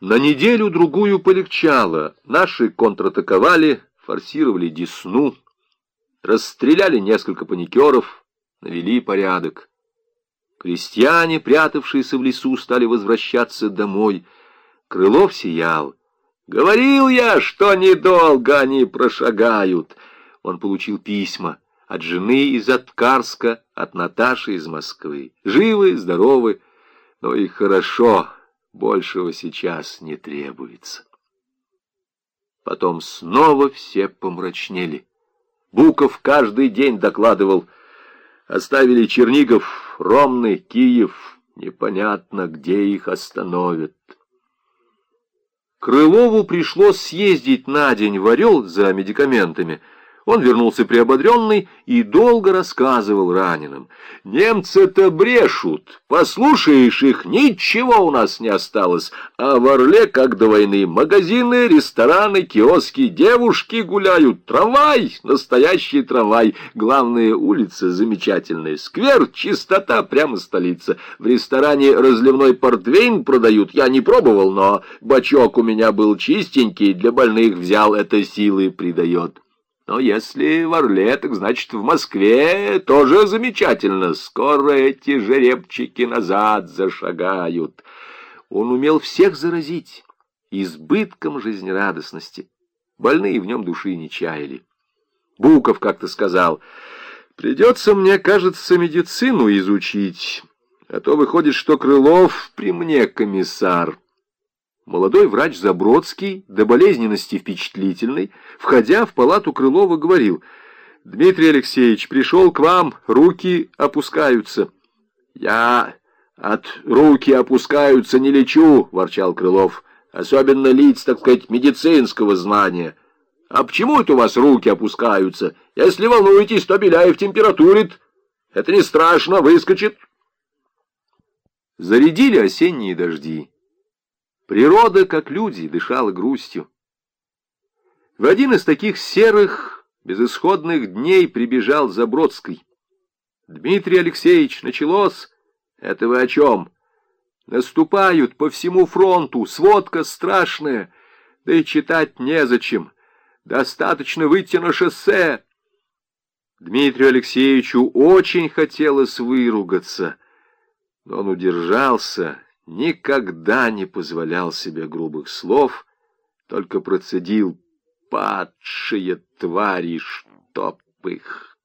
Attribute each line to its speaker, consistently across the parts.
Speaker 1: На неделю-другую полегчало. Наши контратаковали, форсировали Десну, расстреляли несколько паникеров, навели порядок. Крестьяне, прятавшиеся в лесу, стали возвращаться домой. Крылов сиял. «Говорил я, что недолго они прошагают!» Он получил письма от жены из Откарска, от Наташи из Москвы. Живы, здоровы, но и хорошо. Большего сейчас не требуется. Потом снова все помрачнели. Буков каждый день докладывал. Оставили Чернигов, Ромны, Киев. Непонятно, где их остановят. Крылову пришлось съездить на день в Орел за медикаментами — он вернулся приободренный и долго рассказывал раненым. «Немцы-то брешут. Послушаешь их, ничего у нас не осталось. А в Орле, как до войны, магазины, рестораны, киоски, девушки гуляют. Трамвай, настоящий трамвай. Главная улица замечательная. Сквер, чистота, прямо столица. В ресторане разливной портвейн продают. Я не пробовал, но бачок у меня был чистенький. Для больных взял, это силы придает». Но если в Орле, так значит в Москве тоже замечательно. Скоро эти жеребчики назад зашагают. Он умел всех заразить избытком жизнерадостности. Больные в нем души не чаяли. Буков как-то сказал, «Придется, мне кажется, медицину изучить, а то выходит, что Крылов при мне комиссар». Молодой врач Забродский, до болезненности впечатлительный, входя в палату Крылова, говорил, «Дмитрий Алексеевич, пришел к вам, руки опускаются». «Я от руки опускаются не лечу», — ворчал Крылов, «особенно лиц, так сказать, медицинского знания». «А почему это у вас руки опускаются? Если волнуетесь, то Беляев температурит. Это не страшно, выскочит». Зарядили осенние дожди. Природа, как люди, дышала грустью. В один из таких серых, безысходных дней прибежал Забродский. «Дмитрий Алексеевич, началось? Это вы о чем? Наступают по всему фронту, сводка страшная, да и читать незачем. Достаточно выйти на шоссе». Дмитрию Алексеевичу очень хотелось выругаться, но он удержался никогда не позволял себе грубых слов, только процедил «падшие твари, чтоб их».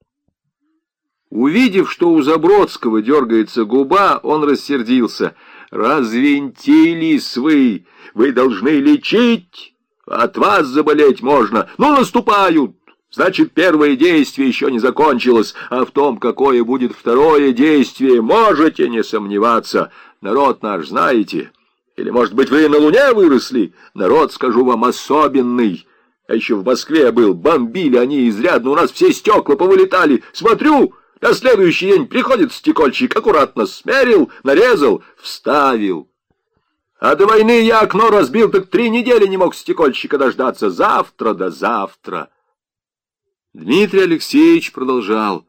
Speaker 1: Увидев, что у Забродского дергается губа, он рассердился. «Развинтились вы! Вы должны лечить! От вас заболеть можно! Ну, наступают! Значит, первое действие еще не закончилось, а в том, какое будет второе действие, можете не сомневаться». Народ наш знаете? Или, может быть, вы на Луне выросли? Народ, скажу вам, особенный. А еще в Москве был, бомбили они изрядно, у нас все стекла повылетали. Смотрю, на следующий день приходит стекольщик, аккуратно смерил, нарезал, вставил. А до войны я окно разбил, так три недели не мог стекольщика дождаться. Завтра да завтра. Дмитрий Алексеевич продолжал.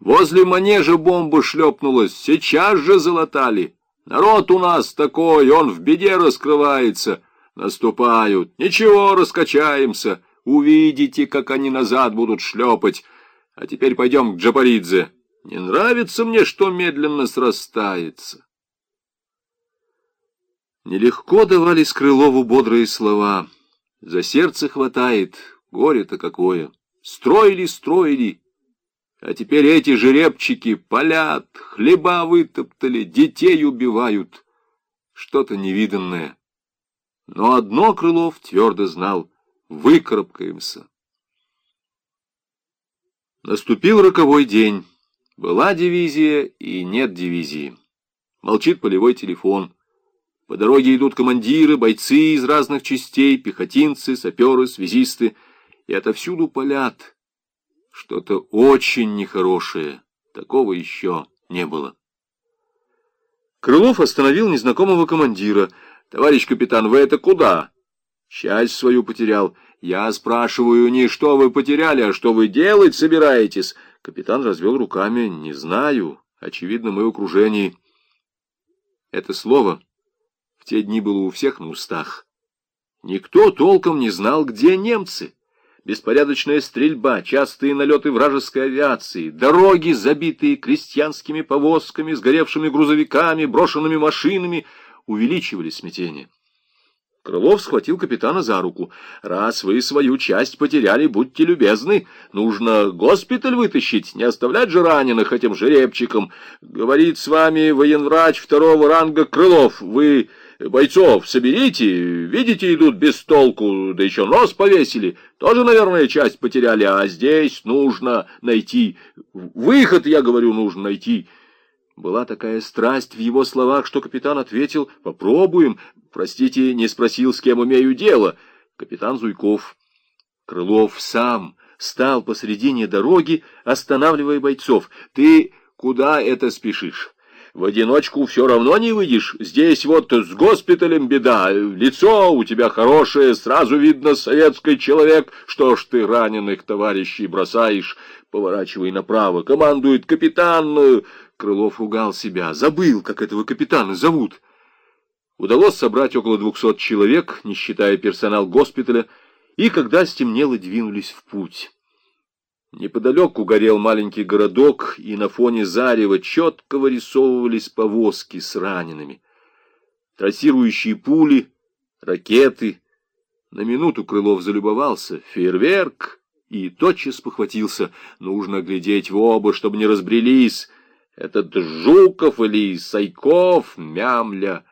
Speaker 1: Возле манежа бомба шлепнулась, сейчас же залатали. Народ у нас такой, он в беде раскрывается. Наступают. Ничего, раскачаемся. Увидите, как они назад будут шлепать. А теперь пойдем к Джапаридзе. Не нравится мне, что медленно срастается. Нелегко давались Крылову бодрые слова. За сердце хватает, горе-то какое. Строили, строили, а теперь эти жеребчики палят, хлеба вытоптали, детей убивают. Что-то невиданное. Но одно Крылов твердо знал — выкарабкаемся. Наступил роковой день. Была дивизия и нет дивизии. Молчит полевой телефон. По дороге идут командиры, бойцы из разных частей, пехотинцы, саперы, связисты. И отовсюду палят. Что-то очень нехорошее. Такого еще не было. Крылов остановил незнакомого командира. «Товарищ капитан, вы это куда?» «Часть свою потерял. Я спрашиваю, не что вы потеряли, а что вы делать собираетесь?» Капитан развел руками. «Не знаю. Очевидно, мы в окружении». Это слово в те дни было у всех на устах. Никто толком не знал, где немцы. Беспорядочная стрельба, частые налеты вражеской авиации, дороги, забитые крестьянскими повозками, сгоревшими грузовиками, брошенными машинами, увеличивали смятение. Крылов схватил капитана за руку. «Раз вы свою часть потеряли, будьте любезны. Нужно госпиталь вытащить, не оставлять же раненых этим жеребчиком. Говорит с вами военврач второго ранга Крылов. Вы бойцов соберите, видите, идут без толку, да еще нос повесили. Тоже, наверное, часть потеряли, а здесь нужно найти. Выход, я говорю, нужно найти». Была такая страсть в его словах, что капитан ответил «Попробуем». Простите, не спросил, с кем имею дело. Капитан Зуйков. Крылов сам стал посредине дороги, останавливая бойцов. «Ты куда это спешишь?» В одиночку все равно не выйдешь. Здесь вот с госпиталем беда. Лицо у тебя хорошее, сразу видно советский человек. Что ж ты раненых товарищей бросаешь? Поворачивай направо. Командует капитан. Крылов ругал себя. Забыл, как этого капитана зовут. Удалось собрать около двухсот человек, не считая персонал госпиталя, и когда стемнело, двинулись в путь. Неподалеку горел маленький городок, и на фоне зарева четко вырисовывались повозки с ранеными. Трассирующие пули, ракеты. На минуту Крылов залюбовался. Фейерверк! И тотчас похватился. Нужно глядеть в оба, чтобы не разбрелись. Этот Жуков или Сайков, мямля.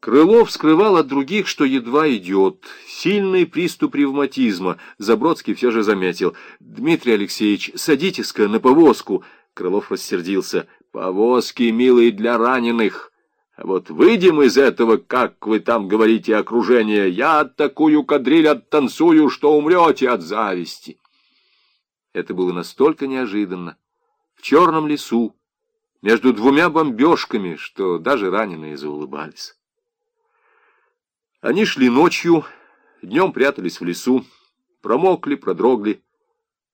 Speaker 1: Крылов скрывал от других, что едва идет. Сильный приступ ревматизма. Забродский все же заметил. «Дмитрий Алексеевич, садитесь-ка на повозку». Крылов рассердился. «Повозки, милые, для раненых. А вот выйдем из этого, как вы там говорите, окружение. Я такую кадриль оттанцую, что умрете от зависти». Это было настолько неожиданно в черном лесу, между двумя бомбежками, что даже раненые заулыбались. Они шли ночью, днем прятались в лесу, промокли, продрогли,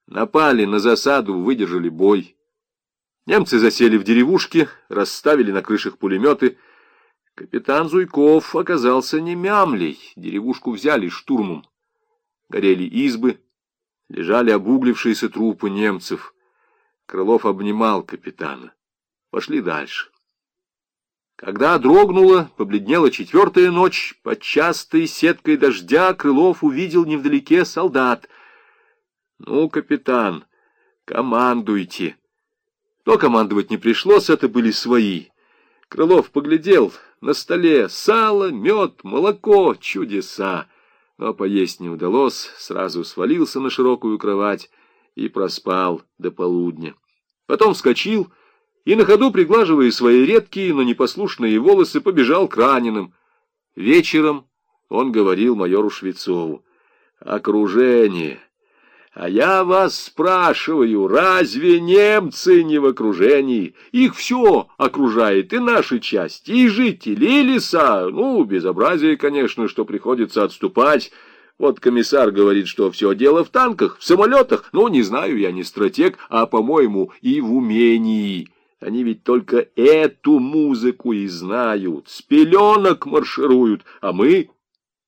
Speaker 1: напали на засаду, выдержали бой. Немцы засели в деревушке, расставили на крышах пулеметы. Капитан Зуйков оказался не мямлей, деревушку взяли штурмом. Горели избы, лежали обуглившиеся трупы немцев. Крылов обнимал капитана. Пошли дальше. Когда дрогнула, побледнела четвертая ночь, под частой сеткой дождя Крылов увидел невдалеке солдат. «Ну, капитан, командуйте!» Но командовать не пришлось, это были свои. Крылов поглядел, на столе сало, мед, молоко, чудеса. Но поесть не удалось, сразу свалился на широкую кровать и проспал до полудня. Потом вскочил и на ходу, приглаживая свои редкие, но непослушные волосы, побежал к раненым. Вечером он говорил майору Швецову. «Окружение! А я вас спрашиваю, разве немцы не в окружении? Их все окружает, и наши части, и жители, и леса. Ну, безобразие, конечно, что приходится отступать». Вот комиссар говорит, что все дело в танках, в самолетах. Ну, не знаю, я не стратег, а, по-моему, и в умении. Они ведь только эту музыку и знают, с пеленок маршируют, а мы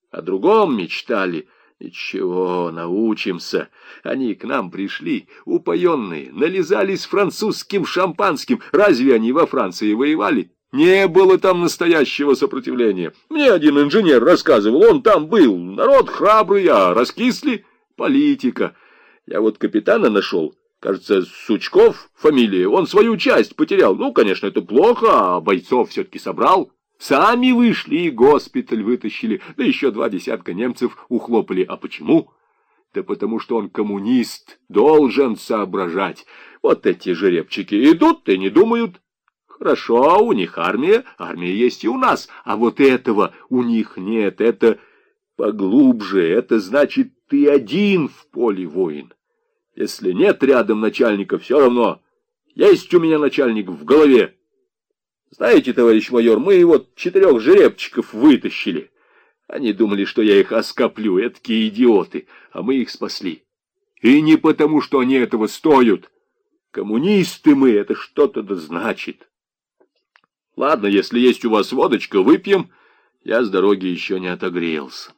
Speaker 1: о другом мечтали. Ничего, научимся. Они к нам пришли, упоенные, нализались французским шампанским. Разве они во Франции воевали? Не было там настоящего сопротивления. Мне один инженер рассказывал, он там был. Народ храбрый, а раскисли. Политика. Я вот капитана нашел. Кажется, Сучков фамилия. Он свою часть потерял. Ну, конечно, это плохо, а бойцов все-таки собрал. Сами вышли и госпиталь вытащили. Да еще два десятка немцев ухлопали. А почему? Да потому что он коммунист, должен соображать. Вот эти жеребчики идут и не думают. Хорошо, у них армия, армия есть и у нас, а вот этого у них нет, это поглубже, это значит, ты один в поле воин. Если нет рядом начальника, все равно, есть у меня начальник в голове. Знаете, товарищ майор, мы вот четырех жеребчиков вытащили. Они думали, что я их оскоплю, эткие идиоты, а мы их спасли. И не потому, что они этого стоят. Коммунисты мы, это что-то да значит. Ладно, если есть у вас водочка, выпьем — Я с дороги еще не отогрелся.